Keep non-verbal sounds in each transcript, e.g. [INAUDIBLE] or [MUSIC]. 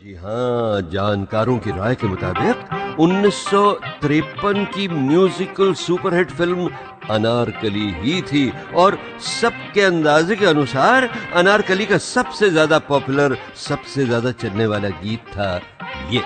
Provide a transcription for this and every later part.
जी हाँ जानकारों की राय के मुताबिक उन्नीस की म्यूजिकल सुपरहिट फ़िल्म अनारकली ही थी और सबके अंदाजे के अनुसार अनारकली का सबसे ज़्यादा पॉपुलर, सबसे ज़्यादा चलने वाला गीत था ये।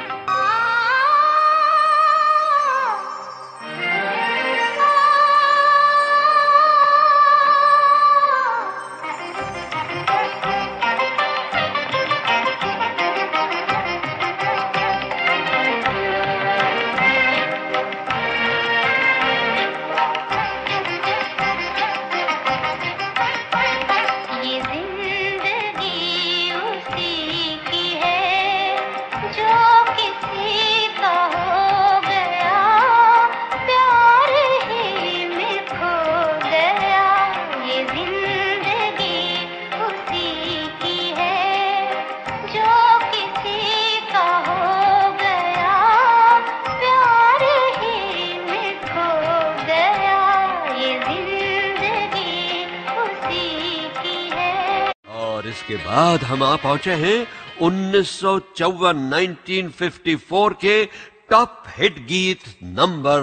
हम आ पहुँचे हैं उन्नीस सौ चौवन 1954 के टॉप हिट गीत नंबर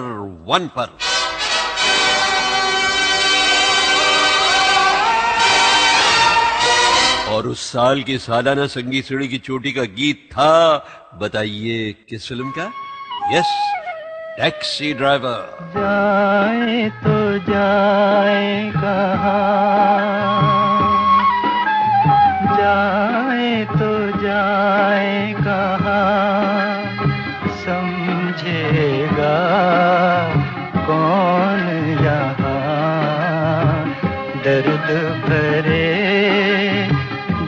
वन पर। और उस साल की सालाना संगीत श्रेणी की चोटी का गीत था, बताइए किस फ़िल्म का? Yes, taxi driver. जाए तो जाए कहा। भरे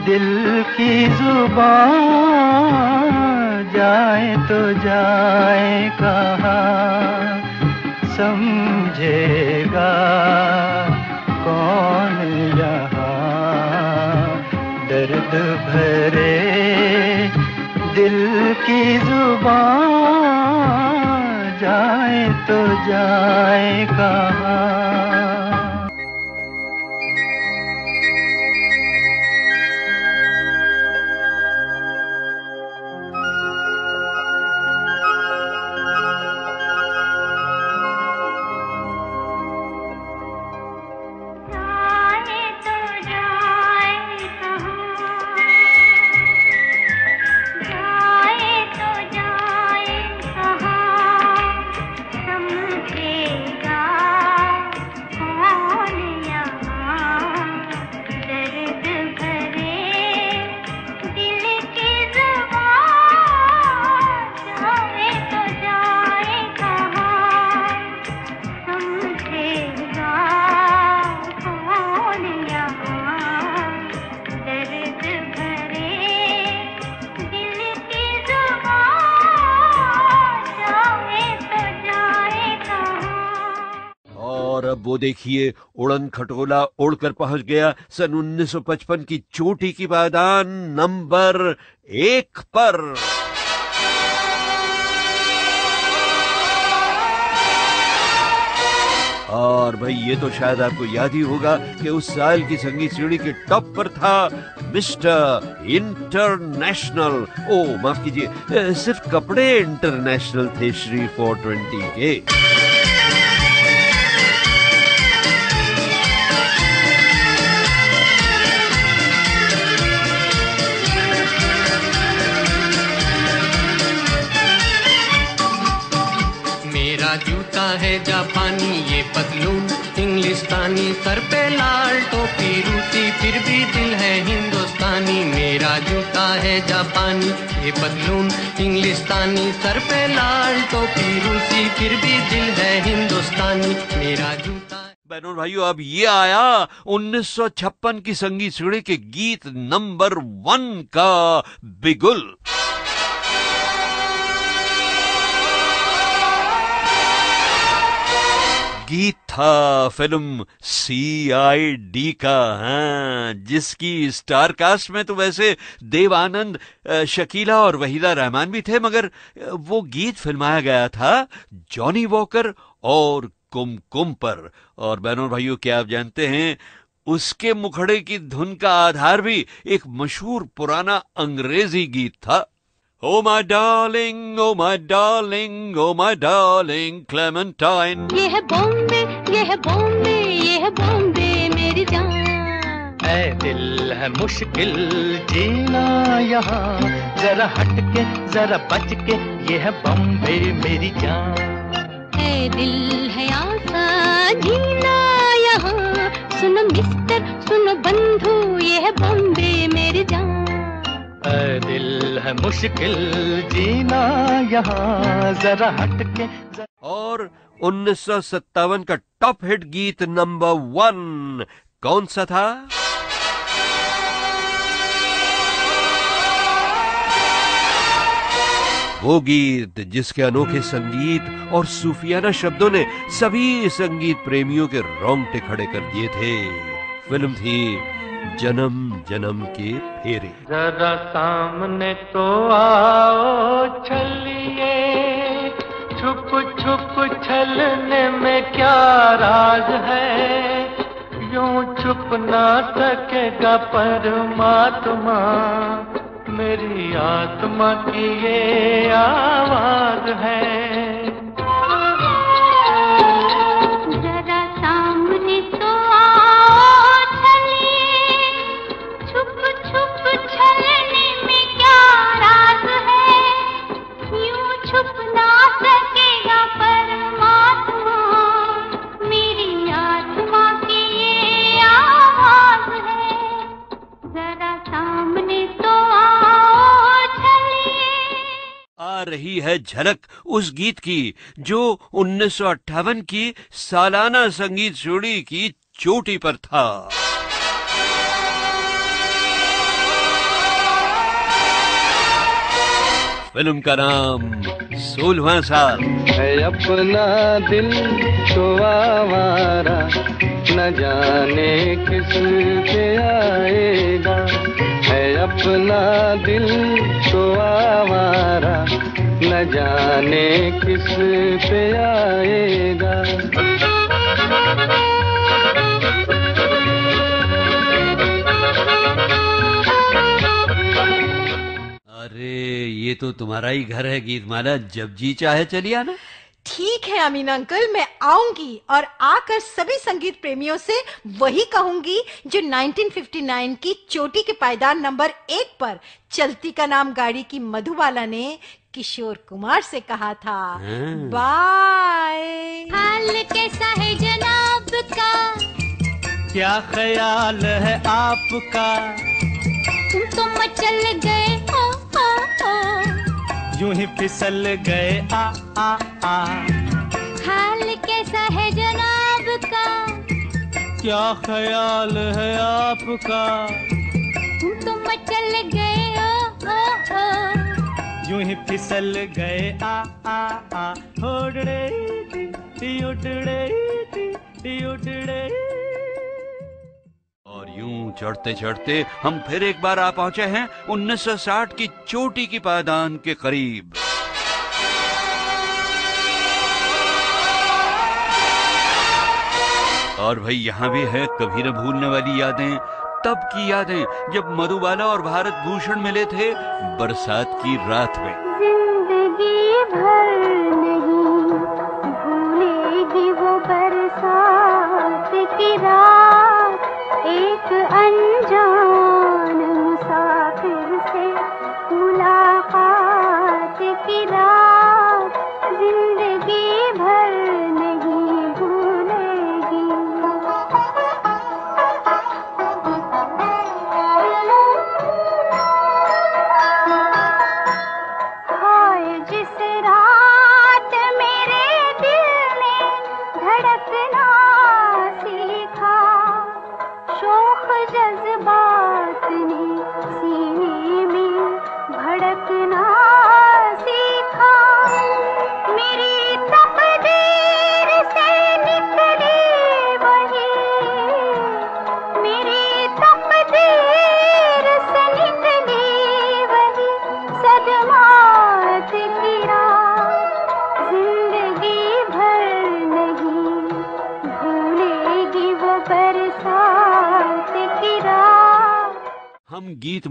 दिल की ज़ुबान जाए तो जाए, कहा समझेगा कौन यहाँ दर्द भरे। दिल की ज़ुबान जाए तो जाए, कहाँ देखिए, उड़न खटोला उड़कर पहुँच गया सन 1955 की चोटी की बादान नंबर एक पर। और भाई, ये तो शायद आपको याद ही होगा कि उस साल की संगीत श्रेणी के टॉप पर था मिस्टर इंटरनेशनल। ओ, माफ़ कीजिए सिर्फ़ कपड़े इंटरनेशनल थे श्री 420 के। है जापानी ये पतलून इंग्लिस्तानी सर पे लाल टोपी रूसी फिर भी दिल है हिंदुस्तानी, मेरा जूता है जापानी ये पतलून इंग्लिस्तानी सर पे लाल टोपी रूसी फिर भी दिल है हिंदुस्तानी, मेरा जूता बहनों भाइयों, अब ये आया 1956 की संगीत श्रेणी के गीत नंबर वन का बिगुल। गीत था फ़िल्म सी आई डी का हाँ जिसकी स्टार कास्ट में तो वैसे देवानंद शकीला और वहीदा रहमान भी थे, मगर वो गीत फिल्माया गया था जॉनी वॉकर और कुमकुम पर। और बहनों भाइयों, क्या आप जानते हैं, उसके मुखड़े की धुन का आधार भी एक मशहूर पुराना अंग्रेज़ी गीत था। Oh my darling, oh my darling, oh my darling Clementine. ये है बॉम्बे ये है बॉम्बे ये है बॉम्बे मेरी जान। ऐ दिल है मुश्किल जीना यहाँ। जरा हट के जरा बच के ये है बम्बे मेरी जान। है दिल है आसान जीना यहाँ। सुनो मिस्टर सुनो बंधु ये है बॉम्बे मेरी जान। ऐ दिल है मुश्किल जीना यहाँ, जरा हट के और उन्नीस सौ सत्तावन का टॉप हिट गीत नंबर वन कौन सा था? वो गीत जिसके अनोखे संगीत और सूफियाना शब्दों ने सभी संगीत प्रेमियों के रोंगटे खड़े कर दिए थे। फ़िल्म थी जन्म जन्म के फेरे। जरा सामने तो आओ चलिए छुप छुप छलने में क्या राज है? यूँ छुप ना सकेगा परमात्मा, मेरी आत्मा की ये आवाज़ है। रही है झलक उस गीत की, जो उन्नीस सौ अट्ठावन की सालाना संगीत जोड़ी की चोटी पर था। फ़िल्म का नाम सोलवा साल। है अपना दिल तो आवारा, न जाने किस आएगा। है अपना दिल तो आवारा, न जाने किस पे आएगा। अरे, ये तो तुम्हारा ही घर है गीतमाला जब जी चाहे चली आना ठीक है अमीन अंकल मैं आऊँगी और आकर सभी संगीत प्रेमियों से वही कहूँगी जो 1959 की चोटी के पायदान नंबर एक पर चलती का नाम गाड़ी की मधुबाला ने किशोर कुमार से कहा था। हाँ। बाय हाल कैसा है जनाब का? क्या ख्याल है आपका? तुम तो मचल गए हो, हो, हो। यूँ ही फिसल गए आ आ आ। हाल कैसा है जनाब का? क्या ख्याल है आपका? तुम तो मचल गए हो, हो, हो। यूँ ही फिसल गए आ आ आ। होड़े टी उड़ड़े और यूँ चढ़ते चढ़ते हम फिर एक बार आ पहुँचे हैं 1960 की चोटी की पायदान के करीब। और भाई यहाँ भी है, कभी न भूलने वाली यादें, तब की यादें, जब मधुबाला और भारत भूषण मिले थे बरसात की रात में। बरसात की रात, एक अनजान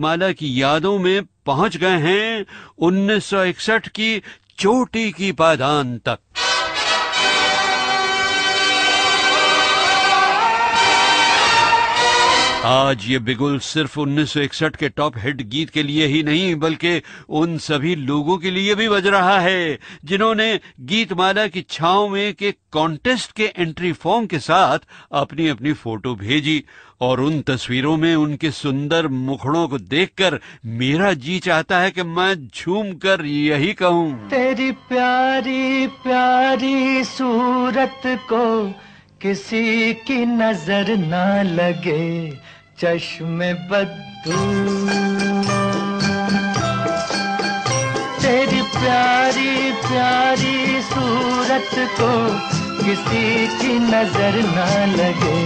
गीतमाला की यादों में पहुँच गए हैं 1961 की चोटी की पादान तक। आज ये बिगुल सिर्फ़ 1961 के टॉप हिट गीत के लिए ही नहीं, बल्कि उन सभी लोगों के लिए भी बज रहा है, जिन्होंने गीतमाला की छाव में के कॉन्टेस्ट के एंट्री फॉर्म के साथ अपनी अपनी फ़ोटो भेजी और उन तस्वीरों में उनके सुंदर मुखड़ों को देखकर मेरा जी चाहता है कि मैं झूम कर यही कहूँ। तेरी प्यारी प्यारी सूरत को किसी की नज़र ना लगे चश्मे बद्दू। तेरी प्यारी प्यारी सूरत को किसी की नज़र ना लगे,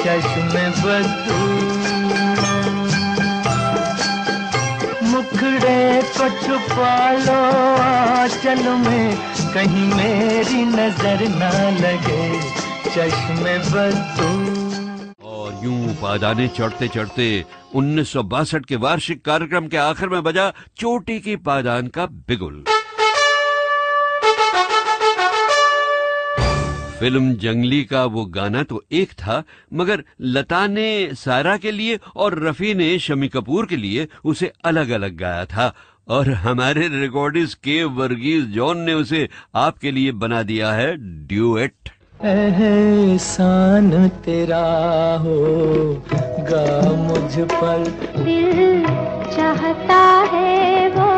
चश्मे बद्दू। मुखड़े को छुपा लो आंचल में, कहीं मेरी नज़र ना लगे, चश्मे बद्दू। यूँ पादाने चढ़ते चढ़ते उन्नीस सौ बासठ के वार्षिक कार्यक्रम के आखिर में बजा चोटी की पादान का बिगुल। फ़िल्म जंगली का वो गाना तो एक था, मगर लता ने सारा के लिए और रफी ने शमी कपूर के लिए उसे अलग अलग गाया था, और हमारे रिकॉर्डिस्ट के वर्गीज जॉन ने उसे आपके लिए बना दिया है ड्यूएट एहसान तेरा होगा मुझ पर। दिल चाहता है वो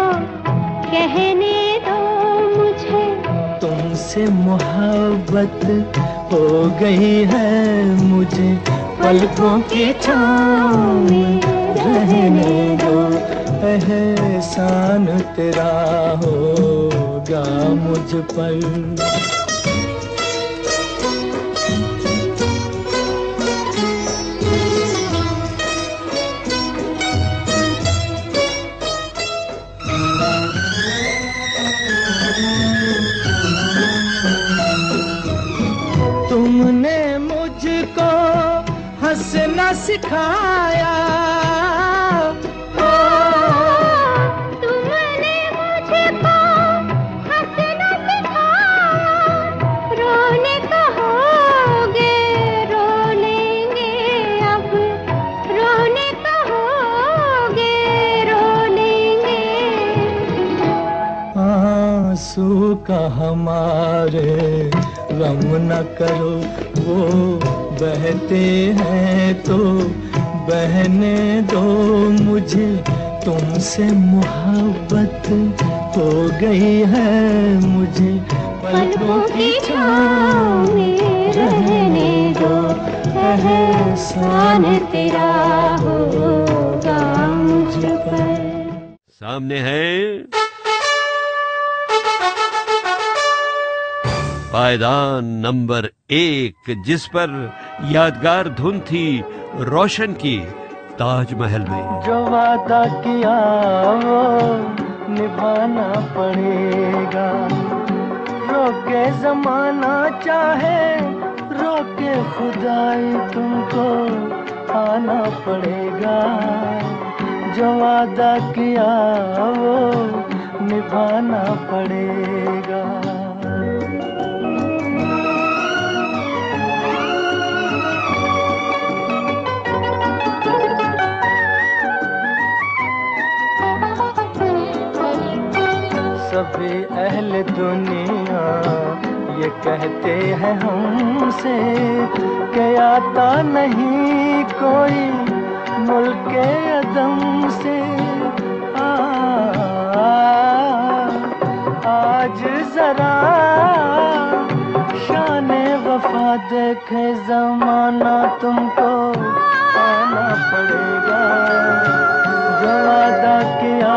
कहने दो मुझे। तुमसे मोहब्बत हो गई है मुझे। पलकों के छाँव में रहने दो एहसान तेरा होगा मुझ पर। सिखाया। आँसू का हमारे गम न करो वो बहते हैं तो बहने दो मुझे तुमसे मोहब्बत हो गई है मुझे। पलकों की छाँव में रहने दो एहसान तेरा होगा मुझ पर। सामने है पायदान नंबर एक, जिस पर यादगार धुन थी रोशन की ताजमहल में। जो वादा किया, वो निभाना पड़ेगा। रोके जमाना चाहे, रोके खुदाई तुमको आना पड़ेगा। जो वादा किया, वो निभाना पड़ेगा। सभी अहल दुनिया ये कहते हैं हमसे कि आता नहीं कोई मुल्क अदम से। आ, आज जरा शान वफा देखे जमाना तुमको आना पड़ेगा। जो वादा किया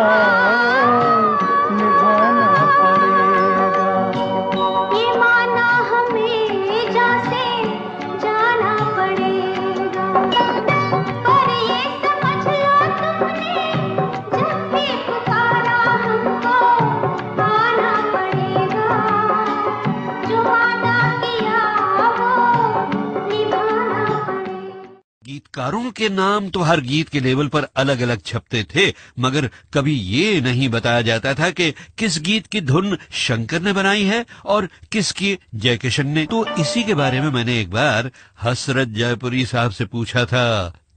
गीतकारों के नाम तो हर गीत के लेवल पर अलग अलग छपते थे, मगर कभी ये नहीं बताया जाता था कि किस गीत की धुन शंकर ने बनाई है और किसकी जयकिशन ने। तो इसी के बारे में मैंने एक बार हसरत जयपुरी साहब से पूछा था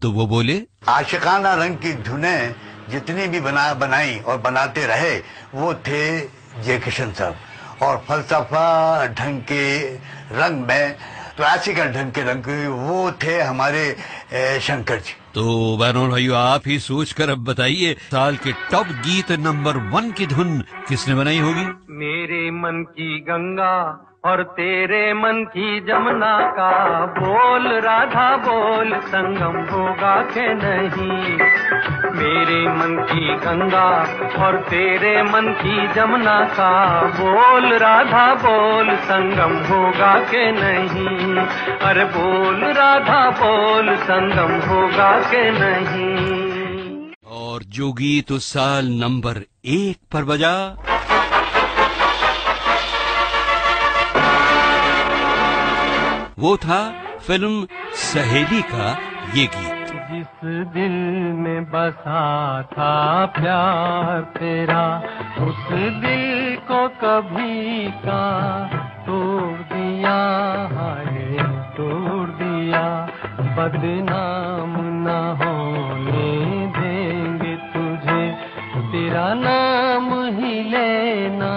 तो वो बोले, आशिकाना रंग की धुने जितनी भी बना, बनाई और बनाते रहे, वो थे जयकिशन साहब। और फलसफा ढंग के रंग में क्लासिकल ढंग के रंग वो थे हमारे शंकर जी। तो बहनों भाई आप ही सोच कर अब बताइए साल के टॉप गीत नंबर वन की धुन किसने बनाई होगी? मेरे मन की गंगा और तेरे मन की जमुना का बोल, राधा बोल, संगम होगा के नहीं? मेरे मन की गंगा और तेरे मन की जमुना का बोल, राधा बोल, संगम होगा के नहीं? अरे बोल, राधा बोल, संगम होगा के नहीं? और जो गीत साल नंबर एक पर बजा वो था फ़िल्म सहेली का ये गीत। जिस दिल में बसा था प्यार तेरा, उस दिल को कभी का तोड़ दिया, हाय तोड़ दिया। बदनाम न होने देंगे तुझे, तेरा नाम ही लेना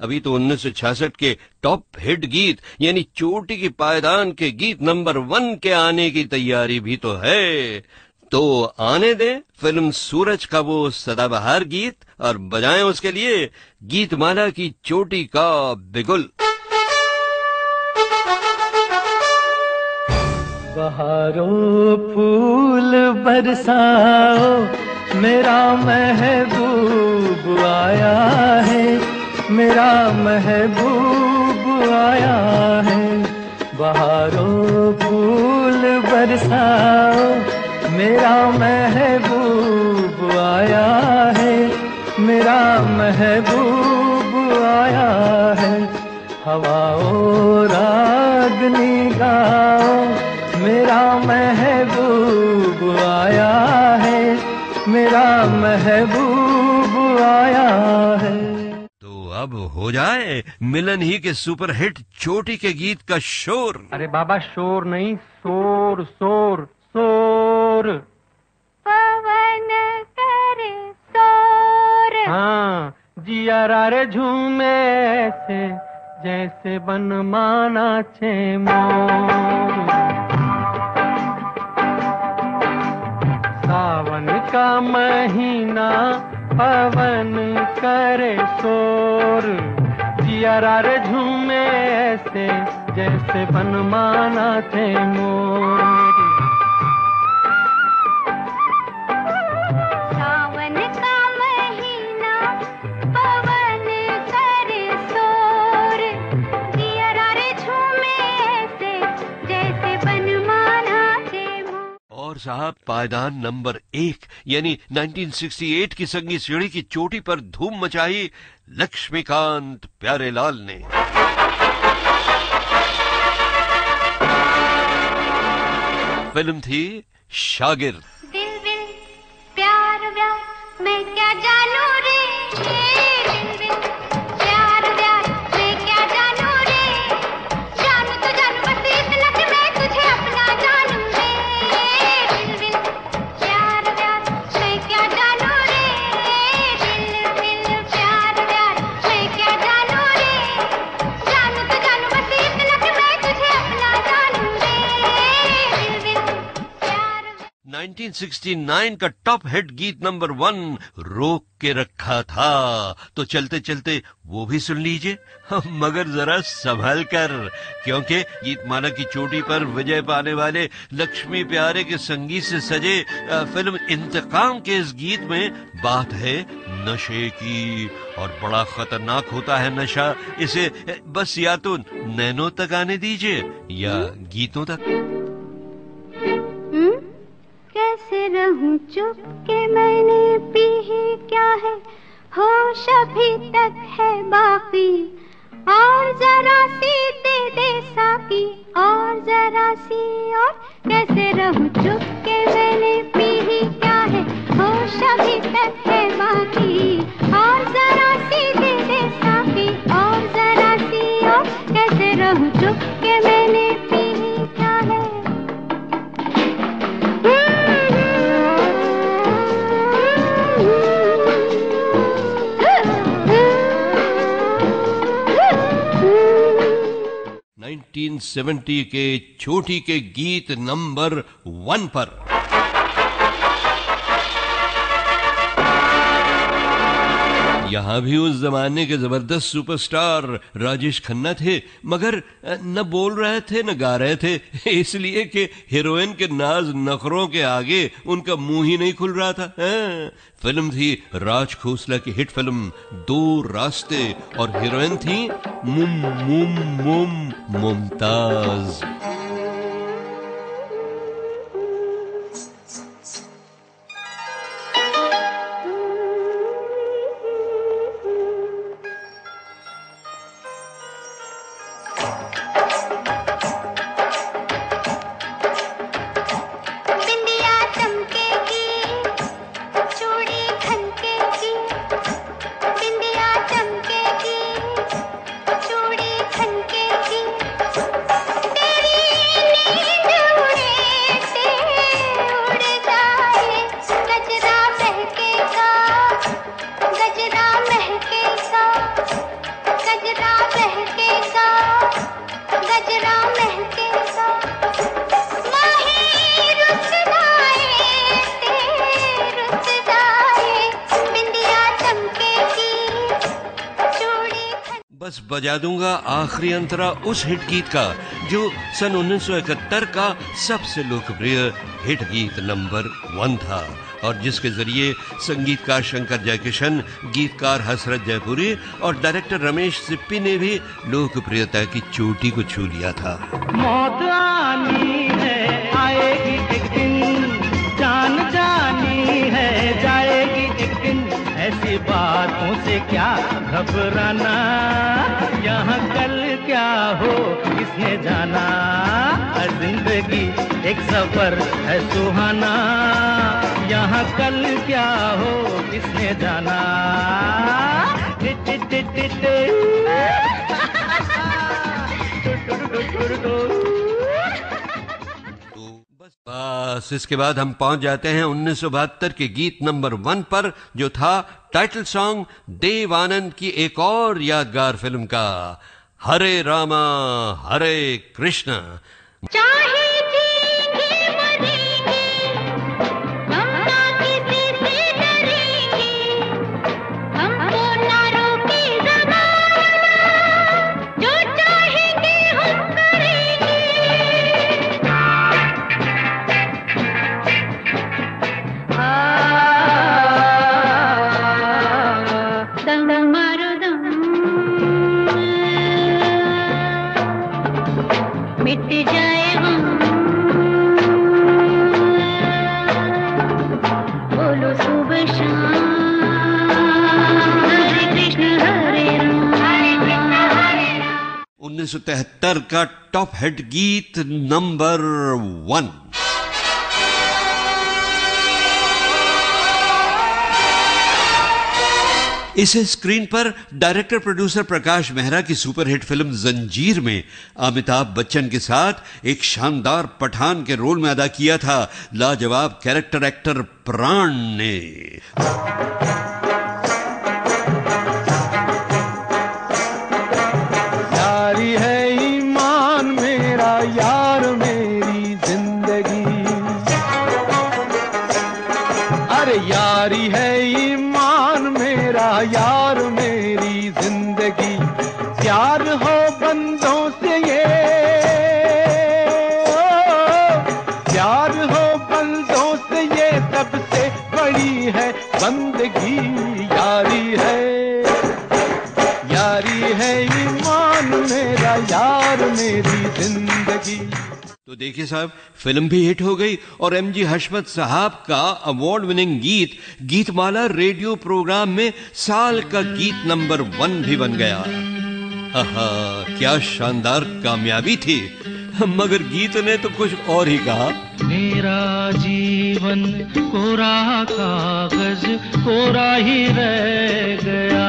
अभी तो 1966 के टॉप हिट गीत, यानी चोटी की पायदान के गीत नंबर वन के आने की तैयारी भी तो है। तो आने दें फ़िल्म सूरज का वो सदाबहार गीत और बजाएँ उसके लिए गीतमाला की चोटी का बिगुल। बहारों फूल बरसाओ, मेरा महबूब आया है। मेरा महबूब आया है। बहारों फूल बरसाओ, मेरा महबूब आया है। मेरा महबूब आया है। हवाओं रागनी गाओ मेरा महबूब आया है। मेरा महबूब अब हो जाए मिलन ही के सुपर हिट चोटी के गीत का शोर। अरे बाबा शोर नहीं शोर शोर शोर। पवन करे शोर। हाँ जिया रे झूमे ऐसे जैसे बन माना छे मोर। सावन का महीना पवन करे शोर जिया रे झूमे ऐसे जैसे बनमाना थे मोर। पायदान नंबर एक, यानी 1968 की संगी सीढ़ी की चोटी पर धूम मचाई लक्ष्मीकांत प्यारेलाल ने। फ़िल्म थी शागिर दिल दिल प्यार मैं क्या जानू 1969 का टॉप हिट गीत नंबर वन रोक के रखा था। तो चलते चलते वो भी सुन लीजिए। मगर जरा संभल कर, क्योंकि गीतमाला की चोटी पर विजय पाने वाले लक्ष्मी प्यारे के संगीत से सजे फ़िल्म इंतकाम के इस गीत में बात है नशे की। और बड़ा खतरनाक होता है नशा। इसे बस या तो नैनो तक आने दीजिए या गीतों तक? कैसे रहूँ? चुप के मैंने पी ही क्या है? होश अभी तक है बाकी और जरा सी दे दे साकी और जरा सी और कैसे रहूँ? चुप के मैंने पी ही क्या है? होश अभी तक है बाकी और जरा सी दे दे साकी और जरा सी और कैसे रहूँ? चुप के मैंने 1970 के छोटी के गीत नंबर वन पर। यहाँ भी उस जमाने के ज़बरदस्त सुपरस्टार राजेश खन्ना थे, मगर न बोल रहे थे, न गा रहे थे [LAUGHS] इसलिए कि हीरोइन के नाज नखरों के आगे उनका मुँह ही नहीं खुल रहा था हाँ। फ़िल्म थी राज खोसला की हिट फ़िल्म, दो रास्ते, और हीरोइन थी मुम मुम मुम मुमताज़ बस बजा दूँगा आखिरी अंतरा उस हिट गीत का, जो सन 1971 का सबसे लोकप्रिय हिट गीत नंबर वन था। और जिसके ज़रिए संगीतकार शंकर जयकिशन, गीतकार हसरत जयपुरी और डायरेक्टर रमेश सिप्पी ने भी लोकप्रियता की चोटी को छू लिया था। मौत आनी है, आएगी एक दिन। जान जानी ऐसी बातों से क्या घबराना? यहाँ कल क्या हो, किसने जाना? ज़िंदगी एक सफ़र है सुहाना। यहाँ कल क्या हो, किसने जाना? Tit tit tit tit. [LAUGHS] बस बस, इसके बाद हम पहुँच जाते हैं उन्नीस सौ बहत्तर के गीत नंबर वन पर, जो था टाइटल सॉन्ग देव आनंद की एक और यादगार फ़िल्म का, हरे रामा, हरे कृष्ण। चाहे जीएँगे 1973 का टॉप हिट गीत नंबर वन इसे स्क्रीन पर डायरेक्टर प्रोड्यूसर प्रकाश मेहरा की सुपरहिट फ़िल्म जंजीर में अमिताभ बच्चन के साथ एक शानदार पठान के रोल में अदा किया था। लाजवाब कैरेक्टर एक्टर प्राण ने। देखिए साहब फ़िल्म भी हिट हो गई और एमजी हशमत साहब का अवार्ड विनिंग गीत गीतमाला रेडियो प्रोग्राम में साल का गीत नंबर वन भी बन गया। आहा, क्या शानदार कामयाबी थी। मगर गीत ने तो कुछ और ही कहा। मेरा जीवन कोरा कागज़ कोरा ही रह गया।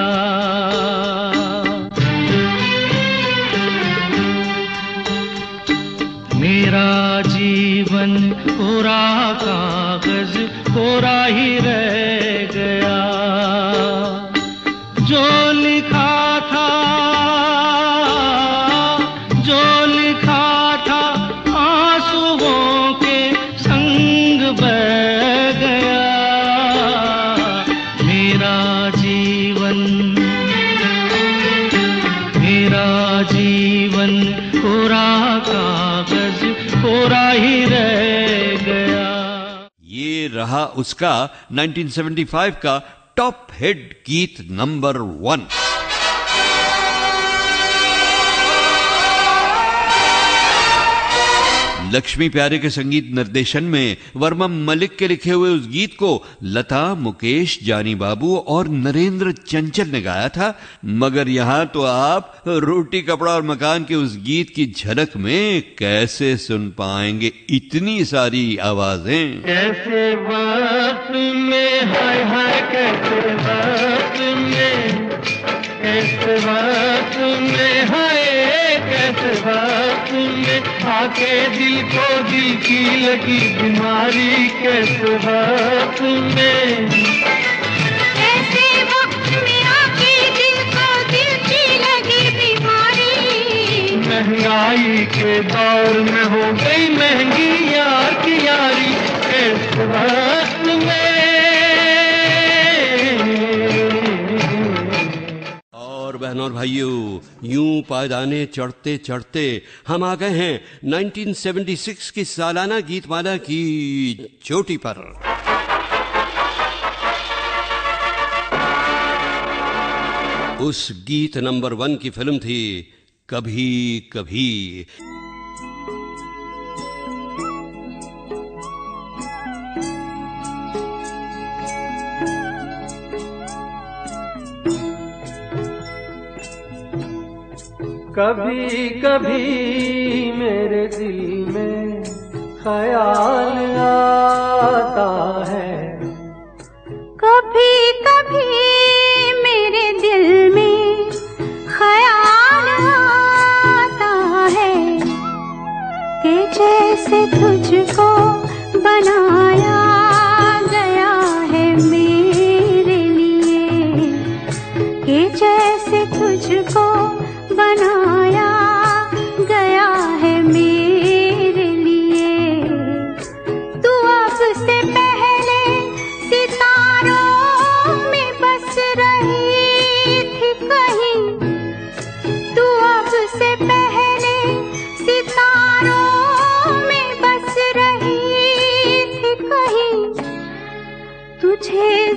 मेरा जीवन कोरा कागज़ कोरा ही रह गया। जो कोरा ही रह गया। ये रहा उसका 1975 का टॉप हिट गीत नंबर वन। लक्ष्मी प्यारे के संगीत निर्देशन में वर्मा मलिक के लिखे हुए उस गीत को लता, मुकेश, जानी बाबू और नरेंद्र चंचल ने गाया था। मगर यहाँ तो आप रोटी, कपड़ा और मकान के उस गीत की झलक में कैसे सुन पाएँगे इतनी सारी आवाज़ें? कैसे वक्त में, हाय हाय, कैसे वक्त में, कैसे वक्त में, हाय में आके दिल को दिल की लगी बीमारी कैसे में? में की लगी बीमारी। महँगाई के दौर में हो गई महँगी यार की यारी इस वक्त में? और बहनों और भाइयों, यूँ पायदाने चढ़ते चढ़ते हम आ गए हैं 1976 की सालाना गीतमाला की चोटी पर। उस गीत नंबर वन की फ़िल्म थी कभी कभी। कभी कभी मेरे दिल में ख्याल आता है। कभी कभी मेरे दिल में ख्याल आता है कि जैसे तुझको बनाया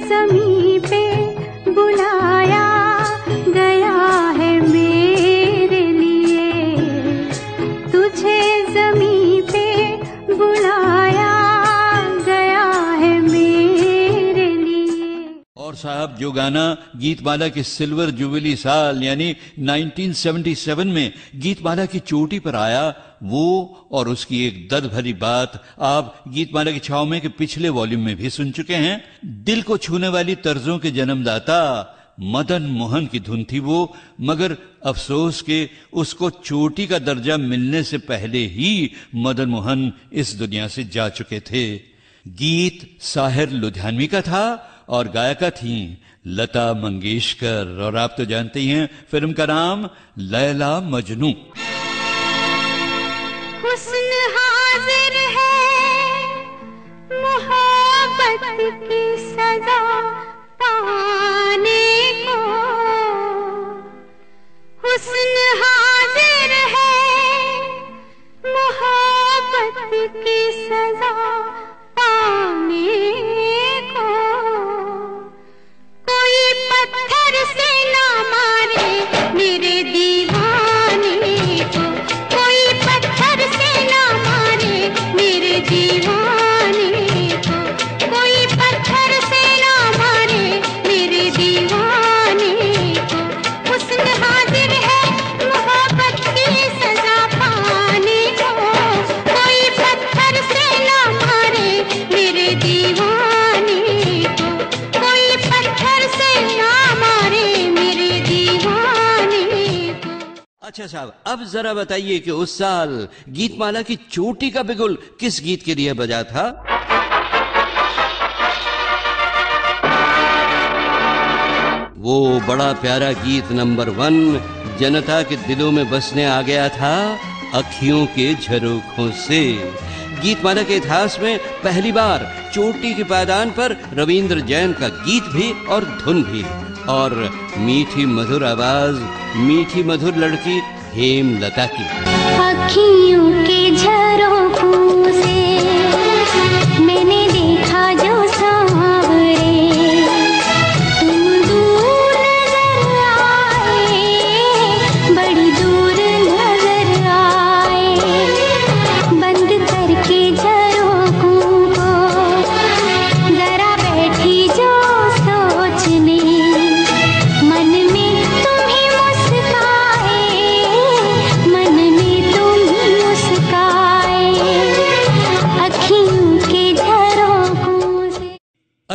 तुझे जमी पे बुलाया गया है मेरे लिए। तुझे जमी पे बुलाया गया है मेरे लिए। और साहब, जो गाना गीतमाला के सिल्वर जुबली साल, यानी 1977 में गीतमाला की चोटी पर आया वो और उसकी एक दर्द भरी बात आप गीतमाला की छाव में के पिछले वॉल्यूम में भी सुन चुके हैं। दिल को छूने वाली तर्जों के जन्मदाता मदन मोहन की धुन थी वो, मगर अफसोस के उसको चोटी का दर्जा मिलने से पहले ही मदन मोहन इस दुनिया से जा चुके थे। गीत साहिर लुधियानवी का था और गायिका थी लता मंगेशकर और आप तो जानते ही हैं, फ़िल्म का नाम लैला मजनू। हुस्न हाजिर है। मोहब्बत की सजा पाने को। हुस्न हाजिर है। मोहब्बत की सजा अच्छा साहब, अब जरा बताइए कि उस साल गीतमाला की चोटी का बिगुल किस गीत के लिए बजा था? वो बड़ा प्यारा गीत नंबर वन, जनता के दिलों में बसने आ गया था अखियों के झरोखों से। गीतमाला के इतिहास में पहली बार चोटी के पायदान पर रविंद्र जैन का गीत भी और धुन भी। और मीठी मधुर आवाज़ मीठी मधुर लड़की हेमलता की। अखियों के झरोखों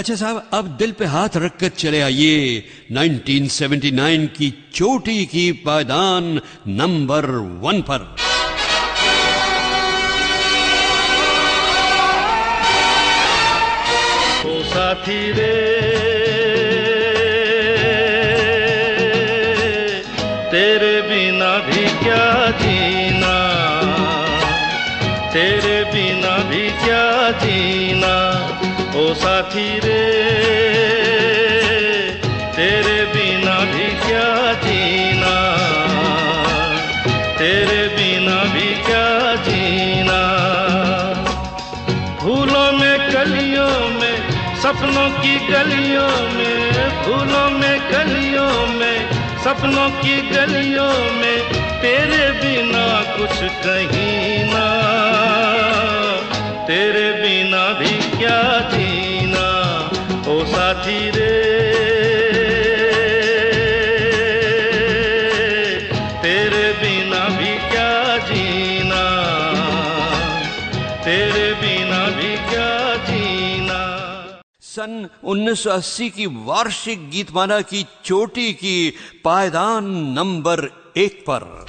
अच्छा साहब, अब दिल पे हाथ रखकर चले आइए। 1979 की चोटी की पायदान नंबर वन पर। साथी रे साथी रे, तेरे बिना भी क्या जीना? तेरे बिना भी क्या जीना? फूलों में कलियों में, सपनों की गलियों में, फूलों में कलियों में, सपनों की गलियों में, तेरे बिना कुछ कहीं ना। तेरे बिना भी क्या ओ साथी रे। तेरे बिना भी क्या जीना? तेरे बिना भी क्या जीना? सन 1980 की वार्षिक गीतमाला की चोटी की पायदान नंबर एक पर।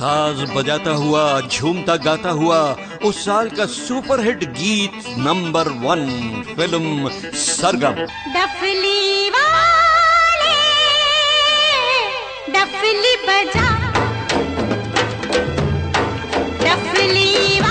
साज बजाता हुआ, झूमता, गाता हुआ, उस साल का सुपरहिट गीत नंबर वन फ़िल्म सरगम। डफली वाले, डफली बजा। डफली वाले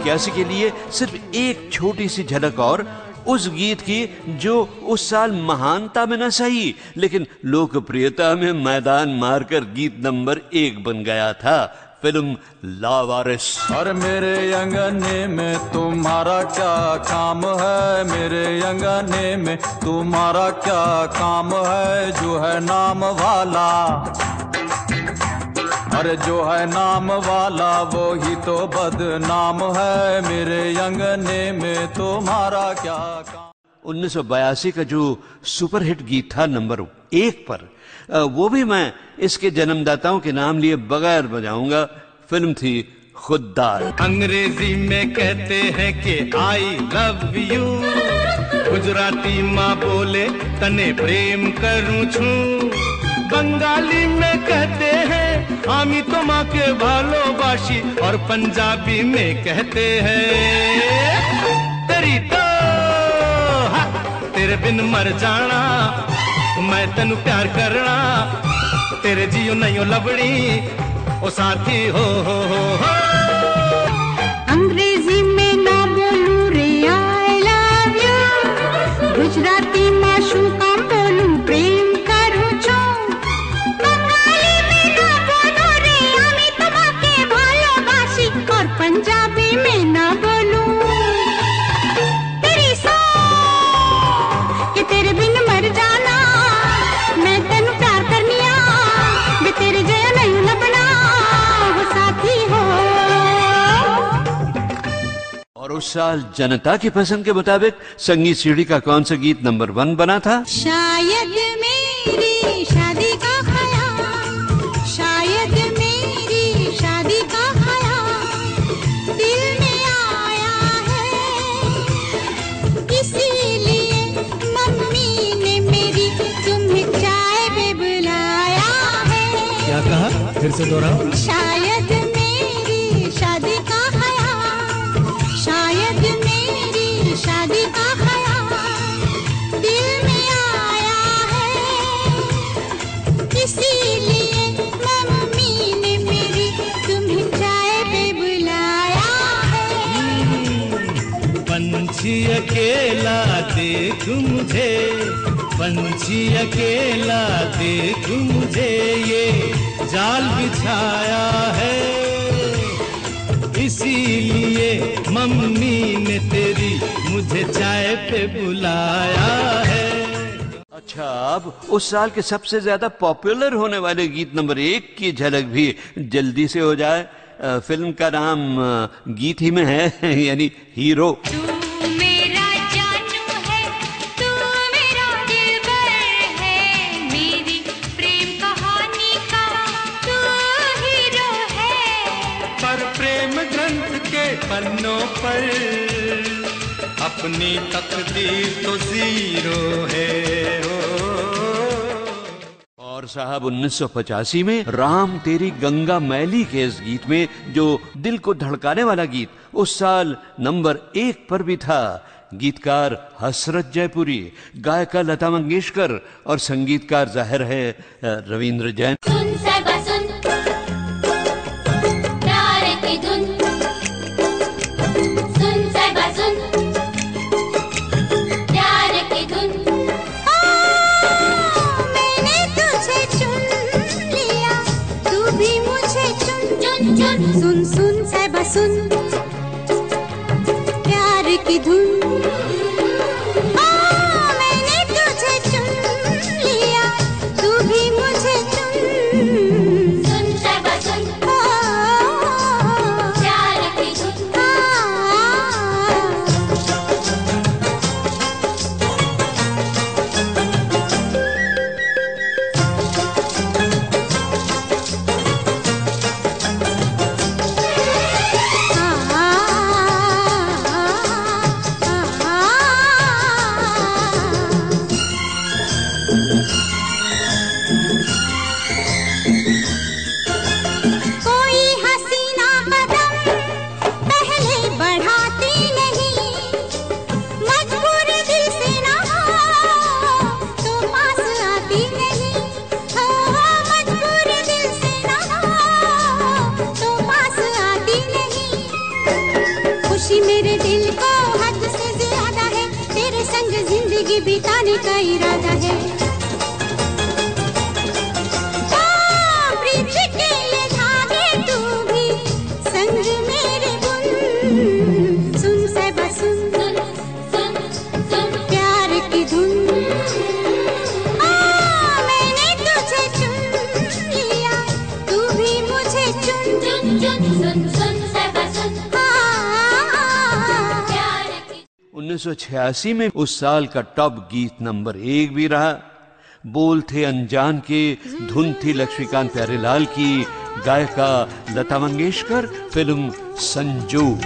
उन्नीस के लिए सिर्फ़ एक छोटी सी झलक और उस गीत की जो उस साल महानता में न सही, लेकिन लोकप्रियता में मैदान मारकर गीत नंबर एक बन गया था, फ़िल्म लावारिस। और मेरे अंगने में तुम्हारा क्या काम है? मेरे अंगने में तुम्हारा क्या काम है? जो है नाम वाला। अरे जो है नाम वाला वो ही तो बदनाम है। मेरे अंगने में तुम्हारा क्या काम? 1982 का जो सुपरहिट गीत था नंबर एक पर वो भी मैं इसके जन्मदाताओं के नाम लिए बगैर बजाऊँगा। फ़िल्म थी खुददार। अंग्रेज़ी में कहते हैं कि आई लव यू गुजराती माँ बोले तने प्रेम करूँ छू। बंगाली में कहते हैं आमी तो तुम्हें के भालो बाशी और पंजाबी में कहते हैं तेरी तो तेरे बिन मर जाना मैं तेन प्यार करना तेरे जियो नहीं लबड़ी ओ साथी हो हो हो, हो। अंग्रेज़ी में ना बोलू रे आई लव यू गुजराती में शुका और उस साल जनता की पसंद के मुताबिक संगीत सीढ़ी का कौन सा गीत नंबर वन बना था? शायद मेरी शादी का शायद मेरी शादी का दिल में आया है। इसीलिए मम्मी ने मेरी तुम्हें चाय पे बुलाया है। क्या कहा? फिर से दोहराओ। पंछी अकेला देख मुझे पंछी अकेला देख मुझे ये जाल बिछाया है। इसीलिए मम्मी ने तेरी मुझे चाय पे बुलाया है। अच्छा अब उस साल के सबसे ज़्यादा पॉपुलर होने वाले गीत नंबर एक की झलक भी जल्दी से हो जाए। फ़िल्म का नाम गीत ही में है, [LAUGHS] यानी हीरो। अपनी तकदीर तो ज़ीरो है ओ। और साहब 1985 में राम तेरी गंगा मैली के इस गीत में जो दिल को धड़काने वाला गीत उस साल नंबर एक पर भी था गीतकार हसरत जयपुरी गायिका लता मंगेशकर और संगीतकार ज़ाहिर है रविंद्र जैन 怎？1986 में उस साल का टॉप गीत नंबर एक भी रहा। बोल थे अनजान के, धुन थी लक्ष्मीकांत प्यारेलाल की। गायिका लता मंगेशकर, फ़िल्म संजू।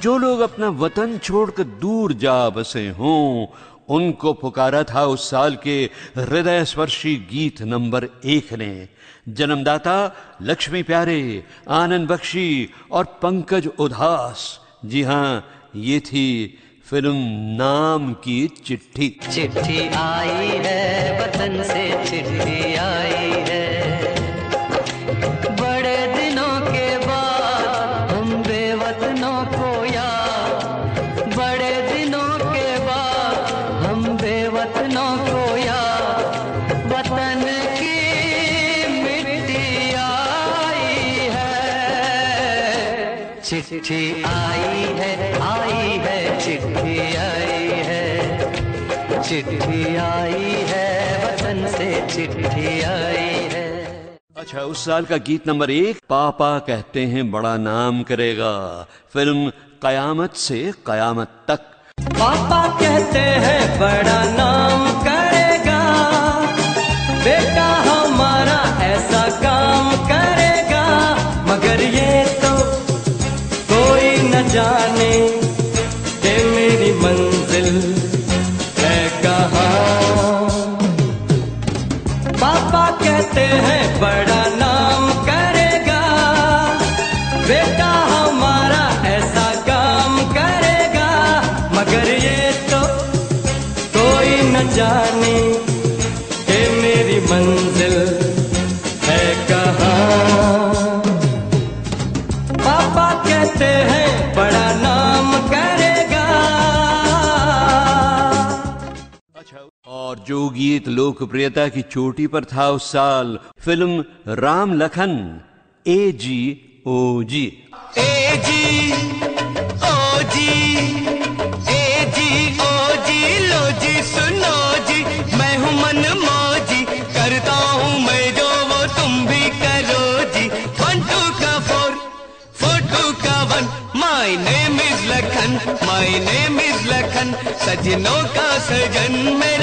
जो लोग अपना वतन छोड़कर दूर जा बसे हों, उनको पुकारा था उस साल के हृदय स्पर्शी गीत नंबर एक ने। जन्मदाता, लक्ष्मी प्यारे, आनंद बख्शी और पंकज उदास। जी हाँ ये थी फ़िल्म नाम की चिट्ठी। चिट्ठी आई है, वतन से चिट्ठी आई चिट्ठी आई है आई है चिट्ठी आई है। चिट्ठी आई है वतन से चिट्ठी आई है। अच्छा उस साल का गीत नंबर एक पापा कहते हैं बड़ा नाम करेगा। फ़िल्म कयामत से कयामत तक। पापा कहते हैं बड़ा नाम करेगा। बेटा जाने। और जो गीत लोकप्रियता की चोटी पर था उस साल। फ़िल्म राम लखन ए जी ओ जी ए जी ओ जी ए जी ओ जी लो जी, सुनो जी, मैं हूँ मन मौजी करता हूँ मैं जो वो, तुम भी करो जी। वन टू का फोर फोर टू का one my name is Lakhan my name is Lakhan सजनों का सजन मेरा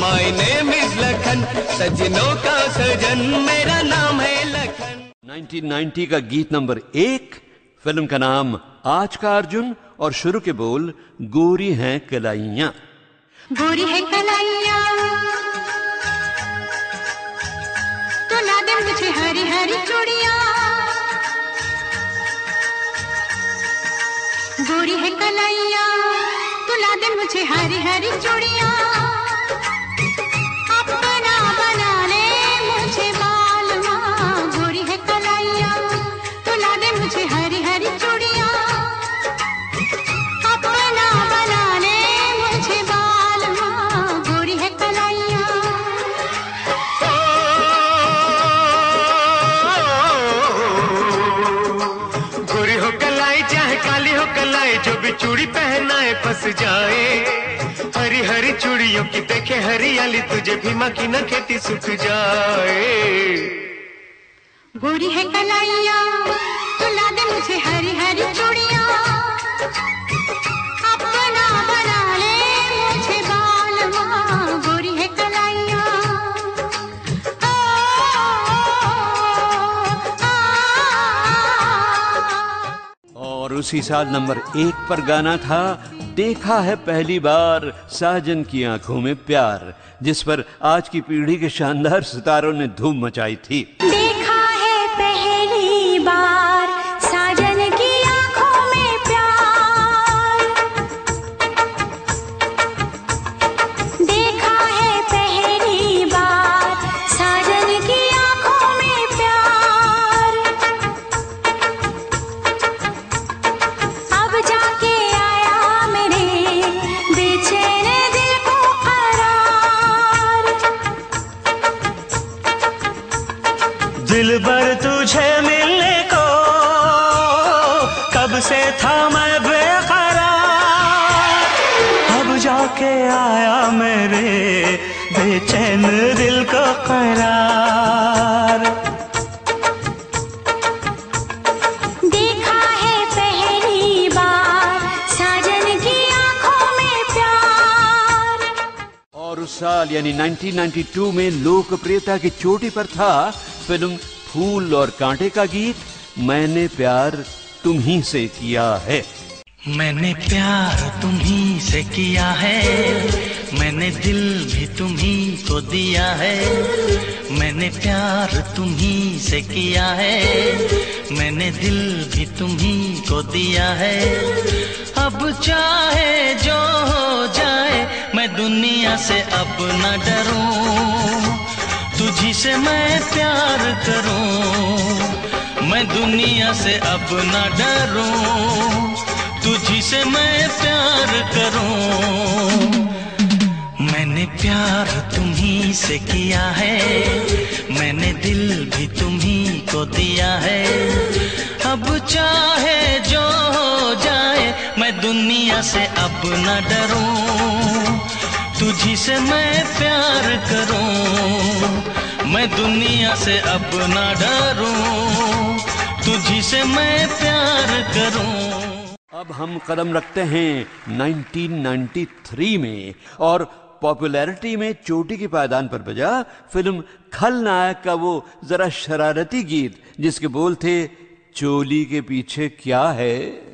माय नेम इज़ लखन सजनों का सजन मेरा नाम है लखन। 1990 का गीत नंबर एक फ़िल्म का नाम आज का अर्जुन और शुरू के बोल गोरी हैं कलाइया। गोरी है कलाइया। तो ला दे मुझे हरी हरी चूड़िया। गोरी है कलाइया तो ला दे मुझे हरी हरी चूड़िया। फंस जाए। हरी हरी चूड़ियों की देखे हरियाली, तुझे भी मा की न खेती सुख जाए। गोरी है कलाइया तो ला दे मुझे हरी हरी चूड़िया। उसी साल नंबर एक पर गाना था, देखा है पहली बार साजन की आँखों में प्यार, जिस पर आज की पीढ़ी के शानदार सितारों ने धूम मचाई थी। साल, यानी 1992 में लोकप्रियता की चोटी पर था फ़िल्म फूल और कांटे का गीत, मैंने प्यार तुम्ही से किया है। मैंने प्यार तुम्ही से किया है। मैंने दिल भी तुम्ही को दिया है। मैंने प्यार तुम्ही से किया है। मैंने दिल भी तुम्ही को दिया है। अब चाहे जो हो जाए, मैं दुनिया से अब न डरूं। तुझी से मैं प्यार करूँ। मैं दुनिया से अब न डरूं। तुझी से मैं प्यार करूँ। प्यार तुम्ही से किया है। मैंने दिल भी तुम्ही को दिया है। अब चाहे जो हो जाए, मैं दुनिया से अब न डरूं। तुझी से मैं प्यार करूँ। मैं दुनिया से अब न डरूं। तुझी से मैं प्यार करूँ। अब हम कदम रखते हैं 1993 में और पॉपुलैरिटी में चोटी के पायदान पर बजा फ़िल्म खलनायक का वो जरा शरारती गीत, जिसके बोल थे, चोली के पीछे क्या है?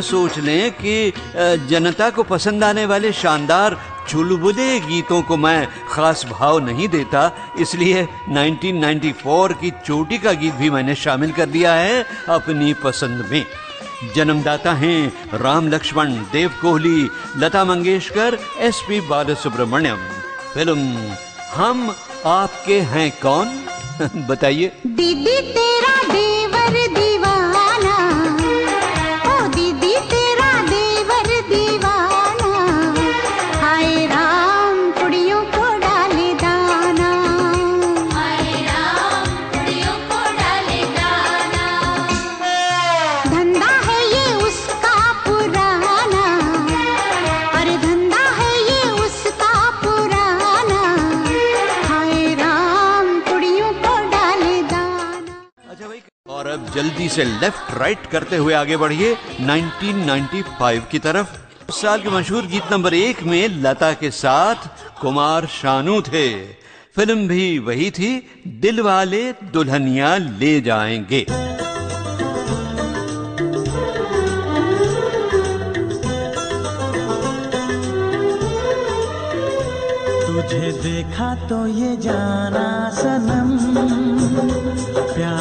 आप सोच लें कि जनता को पसंद आने वाले शानदार चुलबुले गीतों को मैं खास भाव नहीं देता। इसलिए 1994 की चोटी का गीत भी मैंने शामिल कर दिया है अपनी पसंद में। जन्मदाता हैं Ram Laxman, Dev Kohli, Lata Mangeshkar S P Balasubrahmanyam. Film, हम आपके हैं कौन? [LAUGHS] बताइए। दीदी से लेफ़्ट राइट करते हुए आगे बढ़िए 1995 की तरफ़। उस साल के मशहूर गीत नंबर एक में लता के साथ कुमार शानू थे। फ़िल्म भी वही थी, दिल वाले दुल्हनिया ले जाएँगे। तुझे देखा तो ये जाना सनम।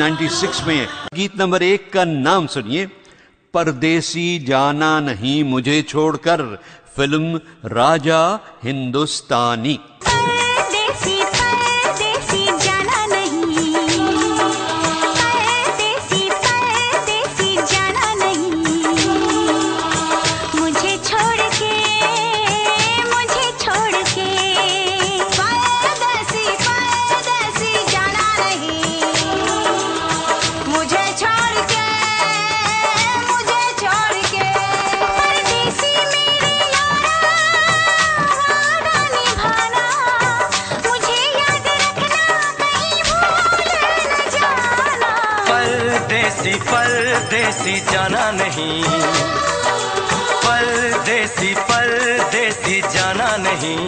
1996 में गीत नंबर एक का नाम सुनिए। परदेसी जाना नहीं मुझे छोड़कर, फ़िल्म राजा हिंदुस्तानी। नहीं। परदेसी परदेसी जाना नहीं।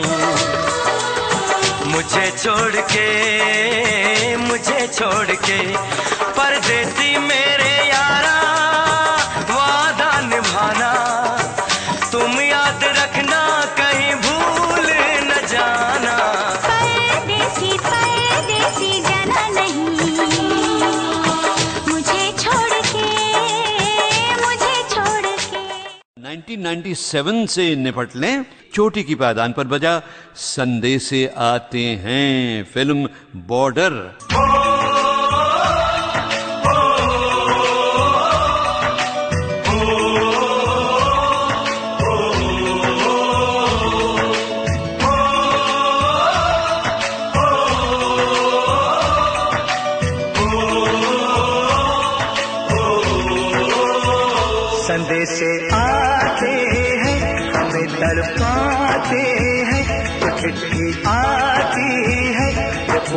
मुझे छोड़ के मुझे छोड़ के परदेसी मेरे यारा 1997 से निपट लें। चोटी की पायदान पर बजा संदेश आते हैं फ़िल्म बॉर्डर।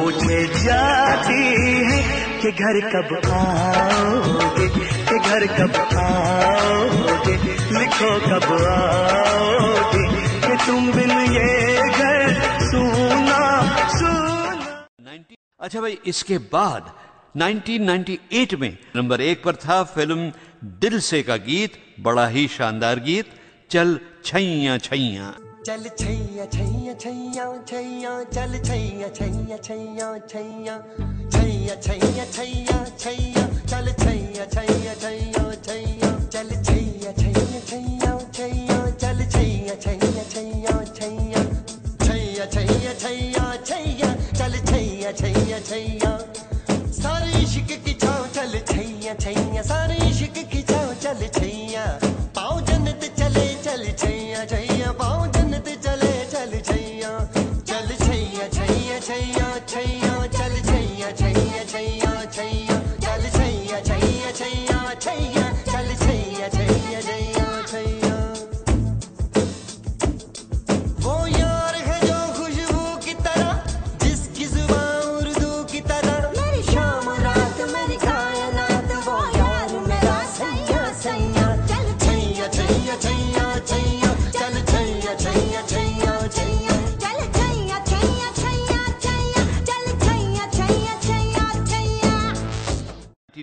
पूछे जाती है कि घर कब आओगे, कि घर कब आओगे, लिखो कब आओगे, कि तुम बिन ये घर सुना सुना। अच्छा भाई, इसके बाद 1998 में नंबर एक पर था फ़िल्म दिल से का गीत, बड़ा ही शानदार गीत, चल छैया छैया। चल छैया छैया छैया छैया चल छैया छैया छैया छैया छैया छैया छैया छैया चल छैया छैया छैया छैया चल छैया छैया छैया छैया चल छैया छैया छैया छैया छैया छैया छैया छैया चल छैया छैया छैया सारे इश्क की छाव चल छैया छैया सारे इश्क की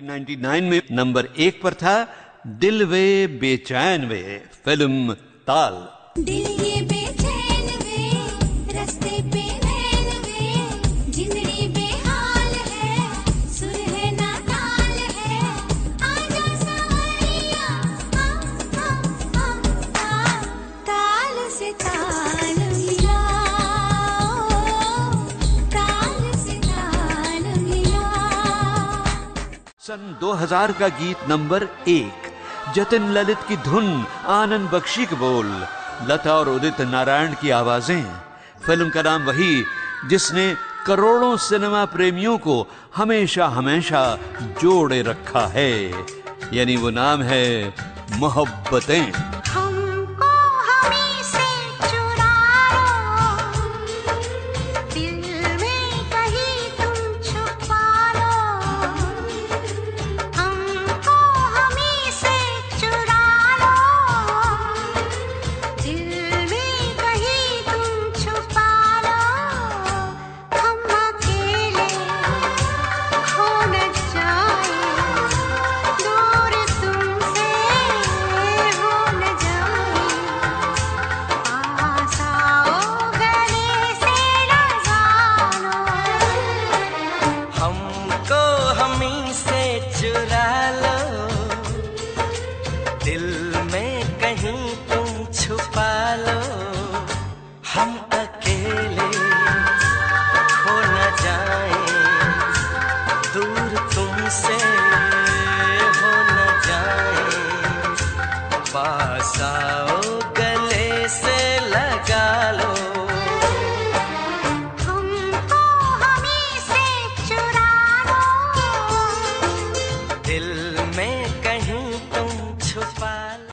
1999 में नंबर एक पर था दिल वे बेचैन वे फ़िल्म ताल। दिल 2000 का गीत नंबर एक। जतिन ललित की धुन, आनंद बख्शी के बोल, लता और उदित नारायण की आवाज़ें। फ़िल्म का नाम वही, जिसने करोड़ों सिनेमा प्रेमियों को हमेशा हमेशा जोड़े रखा है। यानी वो नाम है मोहब्बतें।